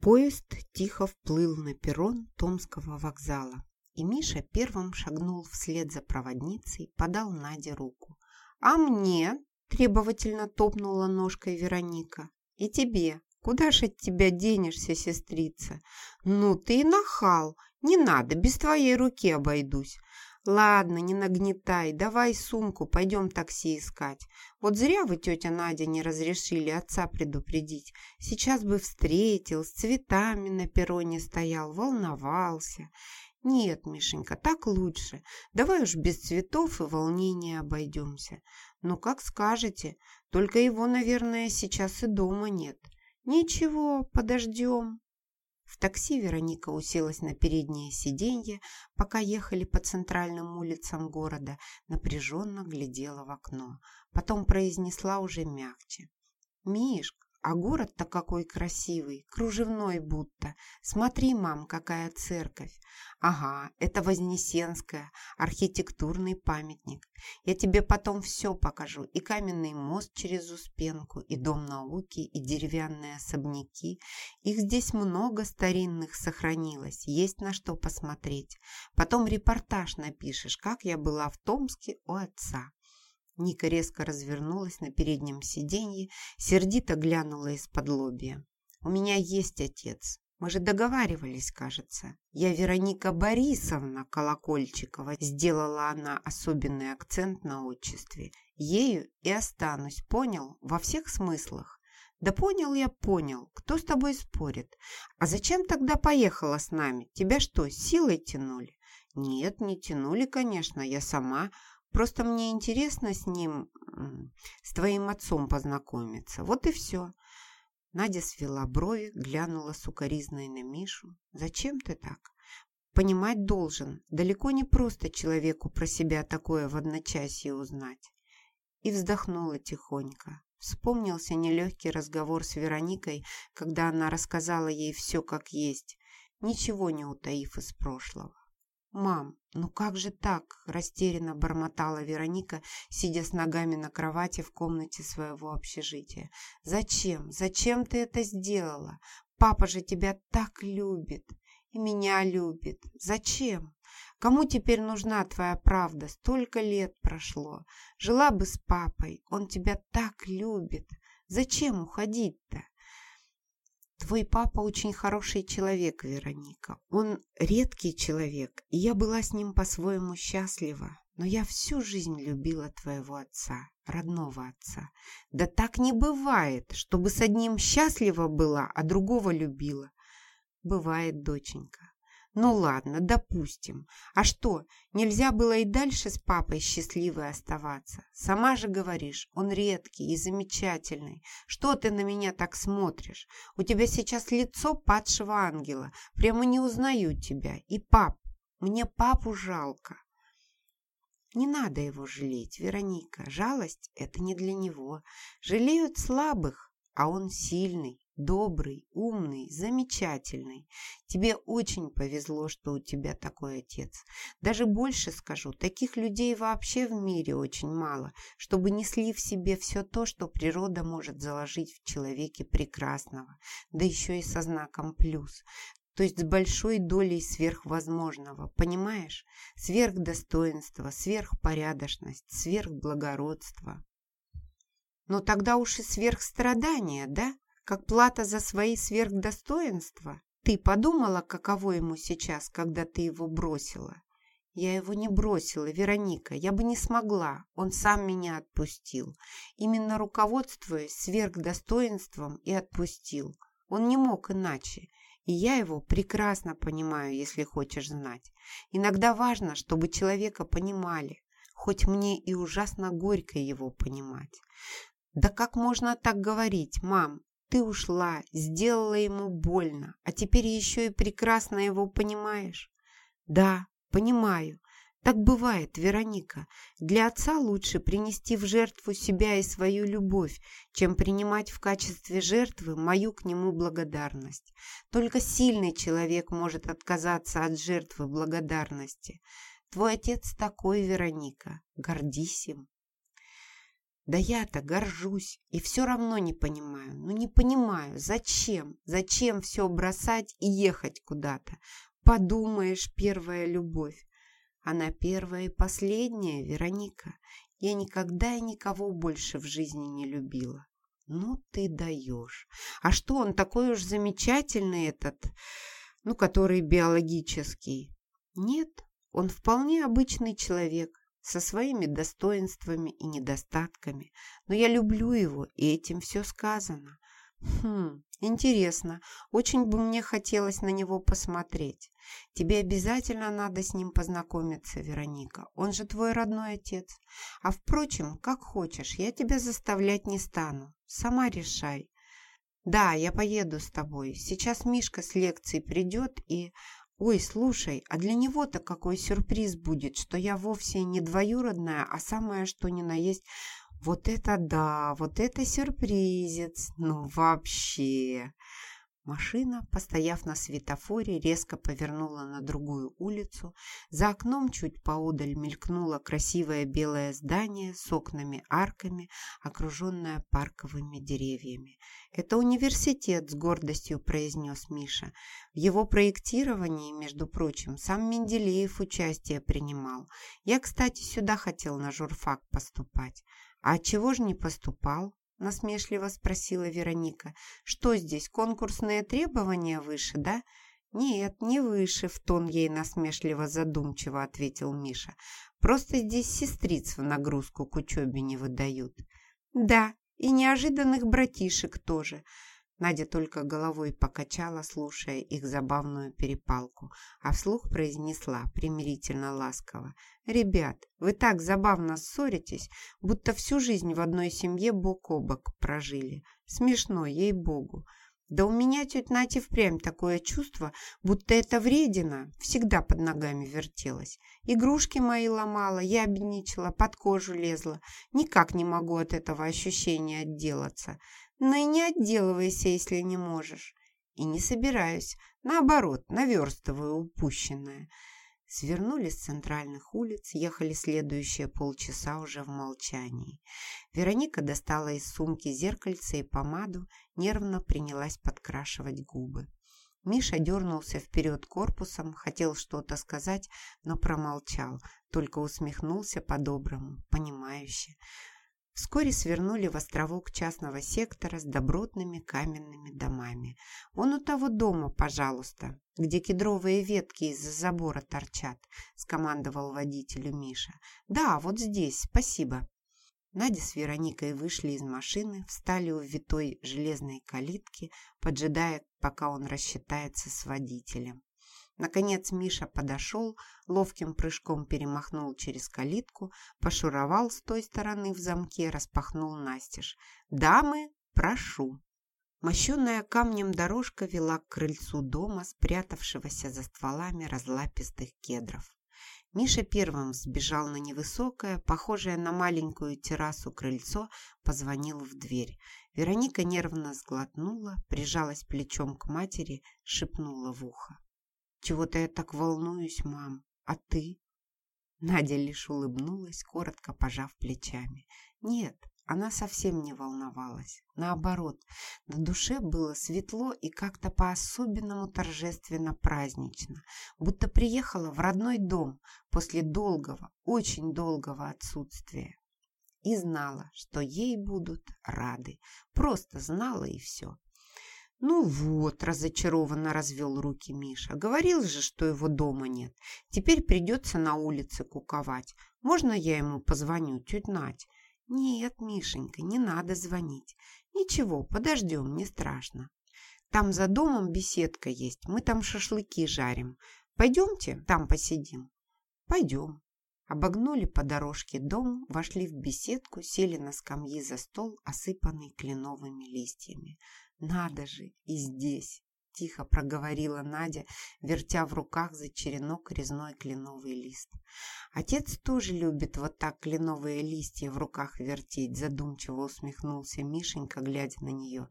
Поезд тихо вплыл на перрон Томского вокзала, и Миша первым шагнул вслед за проводницей, подал Наде руку. «А мне?» – требовательно топнула ножкой Вероника. «И тебе? Куда ж от тебя денешься, сестрица? Ну ты и нахал! Не надо, без твоей руки обойдусь. Ладно, не нагнетай, давай сумку, пойдем такси искать. Вот зря вы, тетя Надя, не разрешили отца предупредить. Сейчас бы встретил, с цветами на перроне стоял, волновался. Нет, Мишенька, так лучше. Давай уж без цветов и волнения обойдемся. Ну, как скажете, только его, наверное, сейчас и дома нет. Ничего, подождем. Такси Вероника уселась на переднее сиденье, пока ехали по центральным улицам города, напряженно глядела в окно. Потом произнесла уже мягче. «Мишка, а город-то какой красивый, кружевной будто. Смотри, мам, какая церковь. Ага, это Вознесенская, архитектурный памятник. Я тебе потом все покажу. И каменный мост через Успенку, и дом науки, и деревянные особняки. Их здесь много старинных сохранилось, есть на что посмотреть. Потом репортаж напишешь, как я была в Томске у отца. Ника резко развернулась на переднем сиденье, сердито глянула из-под лобья. «У меня есть отец. Мы же договаривались, кажется. Я Вероника Борисовна Колокольчикова. Сделала она особенный акцент на отчестве. Ею и останусь, понял? Во всех смыслах. Да понял я, понял. Кто с тобой спорит? А зачем тогда поехала с нами? Тебя что, силой тянули? Нет, не тянули, конечно. Я сама Просто мне интересно с ним, с твоим отцом познакомиться. Вот и все. Надя свела брови, глянула сукоризной на Мишу. Зачем ты так? Понимать должен. Далеко не просто человеку про себя такое в одночасье узнать. И вздохнула тихонько. Вспомнился нелегкий разговор с Вероникой, когда она рассказала ей все как есть, ничего не утаив из прошлого. «Мам, ну как же так?» – растерянно бормотала Вероника, сидя с ногами на кровати в комнате своего общежития. «Зачем? Зачем ты это сделала? Папа же тебя так любит и меня любит. Зачем? Кому теперь нужна твоя правда? Столько лет прошло. Жила бы с папой, он тебя так любит. Зачем уходить-то?» Твой папа очень хороший человек, Вероника. Он редкий человек, и я была с ним по-своему счастлива. Но я всю жизнь любила твоего отца, родного отца. Да так не бывает, чтобы с одним счастлива была, а другого любила. Бывает, доченька. Ну ладно, допустим. А что, нельзя было и дальше с папой счастливой оставаться? Сама же говоришь, он редкий и замечательный. Что ты на меня так смотришь? У тебя сейчас лицо падшего ангела. Прямо не узнаю тебя. И пап, мне папу жалко. Не надо его жалеть, Вероника. Жалость – это не для него. Жалеют слабых, а он сильный, добрый, умный, замечательный. Тебе очень повезло, что у тебя такой отец. Даже больше скажу, таких людей вообще в мире очень мало, чтобы несли в себе все то, что природа может заложить в человеке прекрасного, да еще и со знаком плюс то есть с большой долей сверхвозможного, понимаешь? Сверхдостоинство, сверхпорядочность, сверхблагородство. Но тогда уж и сверхстрадания, да? как плата за свои сверхдостоинства? Ты подумала, каково ему сейчас, когда ты его бросила? Я его не бросила, Вероника, я бы не смогла. Он сам меня отпустил. Именно руководствуясь сверхдостоинством и отпустил. Он не мог иначе. И я его прекрасно понимаю, если хочешь знать. Иногда важно, чтобы человека понимали, хоть мне и ужасно горько его понимать. Да как можно так говорить, мам? Ты ушла, сделала ему больно, а теперь еще и прекрасно его понимаешь. Да, понимаю. Так бывает, Вероника. Для отца лучше принести в жертву себя и свою любовь, чем принимать в качестве жертвы мою к нему благодарность. Только сильный человек может отказаться от жертвы благодарности. Твой отец такой, Вероника. Гордись им. Да я-то горжусь и все равно не понимаю. Ну не понимаю, зачем? Зачем все бросать и ехать куда-то? Подумаешь, первая любовь. Она первая и последняя, Вероника. Я никогда и никого больше в жизни не любила. Ну ты даешь. А что он такой уж замечательный этот, ну, который биологический? Нет, он вполне обычный человек, со своими достоинствами и недостатками, но я люблю его, и этим все сказано. Хм, интересно, очень бы мне хотелось на него посмотреть. Тебе обязательно надо с ним познакомиться, Вероника. Он же твой родной отец. А впрочем, как хочешь, я тебя заставлять не стану. Сама решай. Да, я поеду с тобой. Сейчас Мишка с лекции придет и... «Ой, слушай, а для него-то какой сюрприз будет, что я вовсе не двоюродная, а самое что ни на есть. Вот это да, вот это сюрпризец, ну вообще!» Машина, постояв на светофоре, резко повернула на другую улицу. За окном чуть поодаль мелькнуло красивое белое здание с окнами-арками, окруженное парковыми деревьями. «Это университет», — с гордостью произнес Миша. В его проектировании, между прочим, сам Менделеев участие принимал. Я, кстати, сюда хотел на журфак поступать. А чего же не поступал? Насмешливо спросила Вероника. «Что здесь, конкурсные требования выше, да?» «Нет, не выше», — в тон ей насмешливо задумчиво ответил Миша. «Просто здесь сестриц в нагрузку к учебе не выдают». «Да, и неожиданных братишек тоже. Надя только головой покачала, слушая их забавную перепалку, а вслух произнесла примирительно ласково. «Ребят, вы так забавно ссоритесь, будто всю жизнь в одной семье бок о бок прожили. Смешно, ей-богу. Да у меня, тетя Натя, впрямь такое чувство, будто эта вредина всегда под ногами вертелась. Игрушки мои ломала, ябедничала, под кожу лезла. Никак не могу от этого ощущения отделаться. Но и не отделывайся, если не можешь. И не собираюсь. Наоборот, наверстываю упущенное. Свернули с центральных улиц, ехали следующие полчаса уже в молчании. Вероника достала из сумки зеркальце и помаду, нервно принялась подкрашивать губы. Миша дернулся вперед корпусом, хотел что-то сказать, но промолчал, только усмехнулся по-доброму, понимающе. Вскоре свернули в островок частного сектора с добротными каменными домами. «Вон у того дома, пожалуйста, где кедровые ветки из-за забора торчат», – скомандовал водителю Миша. «Да, вот здесь, спасибо». Надя с Вероникой вышли из машины, встали у витой железной калитки, поджидая, пока он рассчитается с водителем. Наконец Миша подошел, ловким прыжком перемахнул через калитку, пошуровал с той стороны в замке, распахнул настежь. «Дамы, прошу!» Мощенная камнем дорожка вела к крыльцу дома, спрятавшегося за стволами разлапистых кедров. Миша первым сбежал на невысокое, похожее на маленькую террасу крыльцо, позвонил в дверь. Вероника нервно сглотнула, прижалась плечом к матери, шепнула в ухо. Чего-то я так волнуюсь, мам. А ты? Надя лишь улыбнулась, коротко пожав плечами. Нет, она совсем не волновалась. Наоборот, на душе было светло и как-то по-особенному торжественно празднично, будто приехала в родной дом после долгого, очень долгого отсутствия. И знала, что ей будут рады. Просто знала и все. «Ну вот», – разочарованно развел руки Миша. «Говорил же, что его дома нет. Теперь придется на улице куковать. Можно я ему позвоню, тетя Надь?» «Нет, Мишенька, не надо звонить. Ничего, подождем, не страшно. Там за домом беседка есть, мы там шашлыки жарим. Пойдемте, там посидим». «Пойдем». Обогнули по дорожке дом, вошли в беседку, сели на скамьи за стол, осыпанный кленовыми листьями. «Надо же, и здесь!» – тихо проговорила Надя, вертя в руках за черенок резной кленовый лист. «Отец тоже любит вот так кленовые листья в руках вертеть», – задумчиво усмехнулся Мишенька, глядя на нее.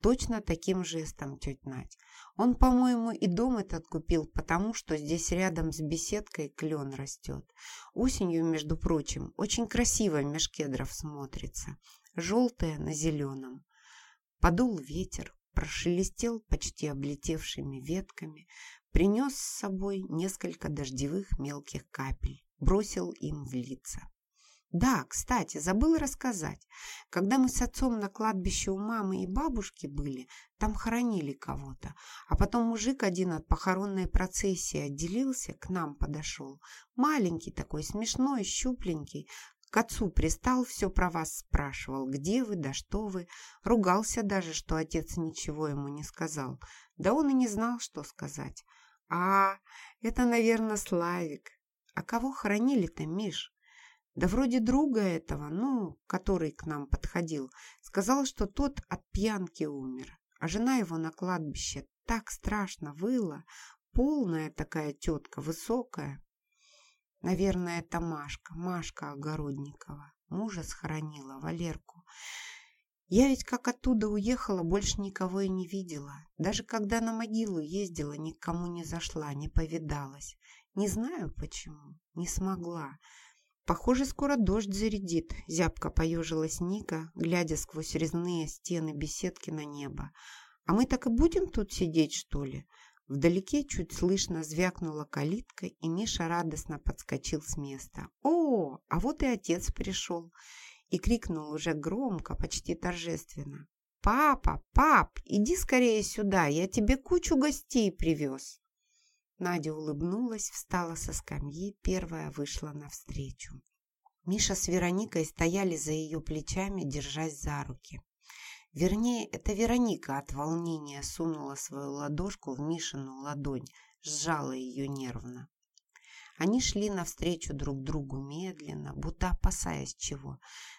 точно таким жестом, тетя Надь. Он, по-моему, и дом этот купил, потому что здесь рядом с беседкой клен растет. Осенью, между прочим, очень красиво меж кедров смотрится. Желтое на зеленом. Подул ветер, прошелестел почти облетевшими ветками, принес с собой несколько дождевых мелких капель, бросил им в лица. Да, кстати, забыл рассказать. Когда мы с отцом на кладбище у мамы и бабушки были, там хоронили кого-то. А потом мужик один от похоронной процессии отделился, к нам подошел. Маленький такой, смешной, щупленький. К отцу пристал, все про вас спрашивал. Где вы, да что вы. Ругался даже, что отец ничего ему не сказал. Да он и не знал, что сказать. А, это, наверное, Славик. А кого хоронили-то, Миш? Да вроде друга этого, ну, который к нам подходил, сказал, что тот от пьянки умер, а жена его на кладбище так страшно выла, полная такая тетка, высокая. Наверное, это Машка, Машка Огородникова. Мужа схоронила, Валерку. Я ведь как оттуда уехала, больше никого и не видела. Даже когда на могилу ездила, никому не зашла, не повидалась. Не знаю почему, не смогла. Похоже, скоро дождь зарядит, зябко поежилась Ника, глядя сквозь резные стены беседки на небо. А мы так и будем тут сидеть, что ли? Вдалеке чуть слышно звякнула калитка, и Миша радостно подскочил с места. «О, а вот и отец пришел!» И крикнул уже громко, почти торжественно. «Папа, пап, иди скорее сюда, я тебе кучу гостей привез!» Надя улыбнулась, встала со скамьи, первая вышла навстречу. Миша с Вероникой стояли за ее плечами, держась за руки. Вернее, это Вероника от волнения сунула свою ладошку в Мишину ладонь, сжала ее нервно. Они шли навстречу друг другу медленно, будто опасаясь чего.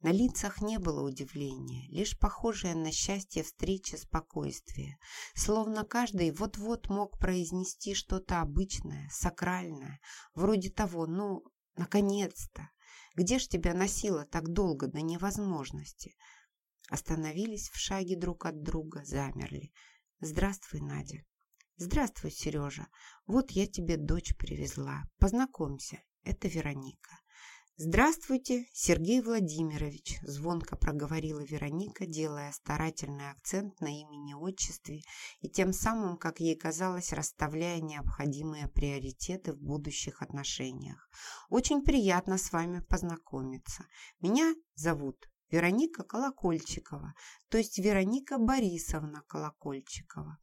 На лицах не было удивления, лишь похожее на счастье встречи спокойствие. Словно каждый вот-вот мог произнести что-то обычное, сакральное, вроде того «ну, наконец-то». Где ж тебя носило так долго до невозможности? Остановились в шаге друг от друга, замерли. «Здравствуй, Надя». «Здравствуй, Сережа. Вот я тебе дочь привезла. Познакомься, это Вероника». «Здравствуйте, Сергей Владимирович», – звонко проговорила Вероника, делая старательный акцент на имени-отчестве и тем самым, как ей казалось, расставляя необходимые приоритеты в будущих отношениях. «Очень приятно с вами познакомиться. Меня зовут Вероника Колокольчикова, то есть Вероника Борисовна Колокольчикова.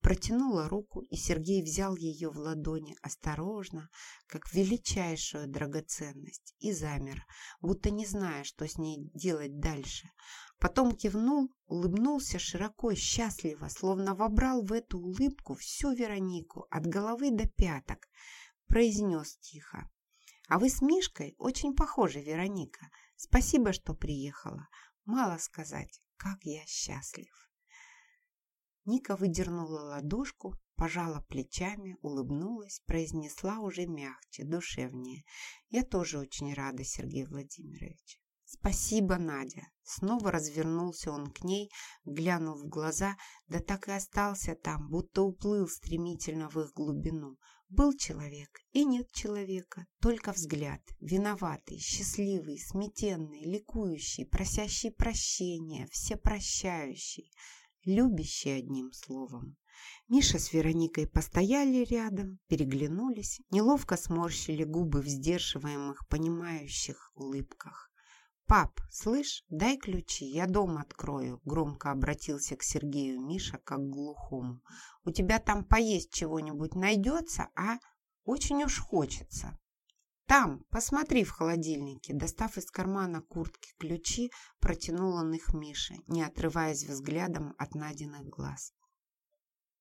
Протянула руку, и Сергей взял ее в ладони осторожно, как величайшую драгоценность, и замер, будто не зная, что с ней делать дальше. Потом кивнул, улыбнулся широко, счастливо, словно вобрал в эту улыбку всю Веронику от головы до пяток. Произнес тихо. «А вы с Мишкой очень похожи, Вероника. Спасибо, что приехала. Мало сказать, как я счастлив». Ника выдернула ладошку, пожала плечами, улыбнулась, произнесла уже мягче, душевнее. «Я тоже очень рада, Сергей Владимирович». «Спасибо, Надя!» Снова развернулся он к ней, глянув в глаза, да так и остался там, будто уплыл стремительно в их глубину. Был человек и нет человека, только взгляд, виноватый, счастливый, сметенный, ликующий, просящий прощения, всепрощающий любящий одним словом. Миша с Вероникой постояли рядом, переглянулись, неловко сморщили губы в сдерживаемых, понимающих улыбках. «Пап, слышь, дай ключи, я дом открою», — громко обратился к Сергею Миша, как к глухому. «У тебя там поесть чего-нибудь найдется, а? Очень уж хочется». «Там, посмотри в холодильнике». Достав из кармана куртки ключи, протянул он их Мише, не отрываясь взглядом от Надиных глаз.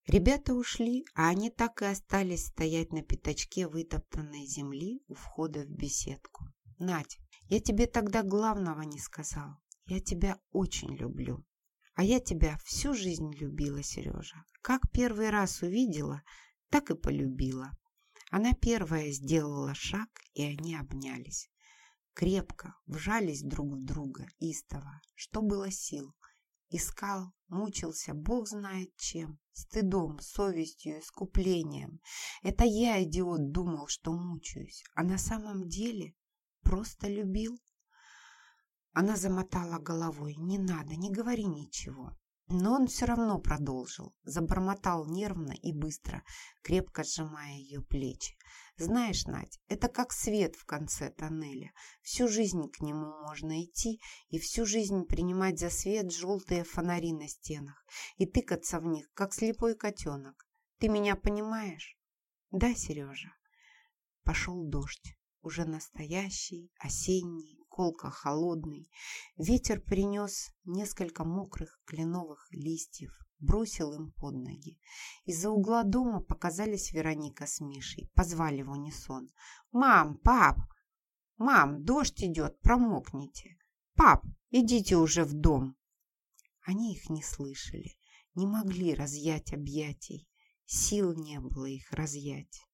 Ребята ушли, а они так и остались стоять на пятачке вытоптанной земли у входа в беседку. «Надь, я тебе тогда главного не сказал. Я тебя очень люблю. А я тебя всю жизнь любила, Сережа. Как первый раз увидела, так и полюбила. Она первая сделала шаг, и они обнялись. Крепко вжались друг в друга, истово, что было сил. Искал, мучился, Бог знает чем. Стыдом, совестью, искуплением. Это я, идиот, думал, что мучаюсь, а на самом деле просто любил. Она замотала головой. «Не надо, не говори ничего». Но он все равно продолжил, забормотал нервно и быстро, крепко сжимая ее плечи. «Знаешь, Надь, это как свет в конце тоннеля. Всю жизнь к нему можно идти и всю жизнь принимать за свет желтые фонари на стенах и тыкаться в них, как слепой котенок. Ты меня понимаешь?» «Да, Сережа». Пошел дождь, уже настоящий, осенний, колко холодный. Ветер принес несколько мокрых кленовых листьев, бросил им под ноги. Из-за угла дома показались Вероника с Мишей, позвали в унисон. «Мам, пап! Мам, дождь идет, промокните! Пап, идите уже в дом!» Они их не слышали, не могли разъять объятий, сил не было их разъять.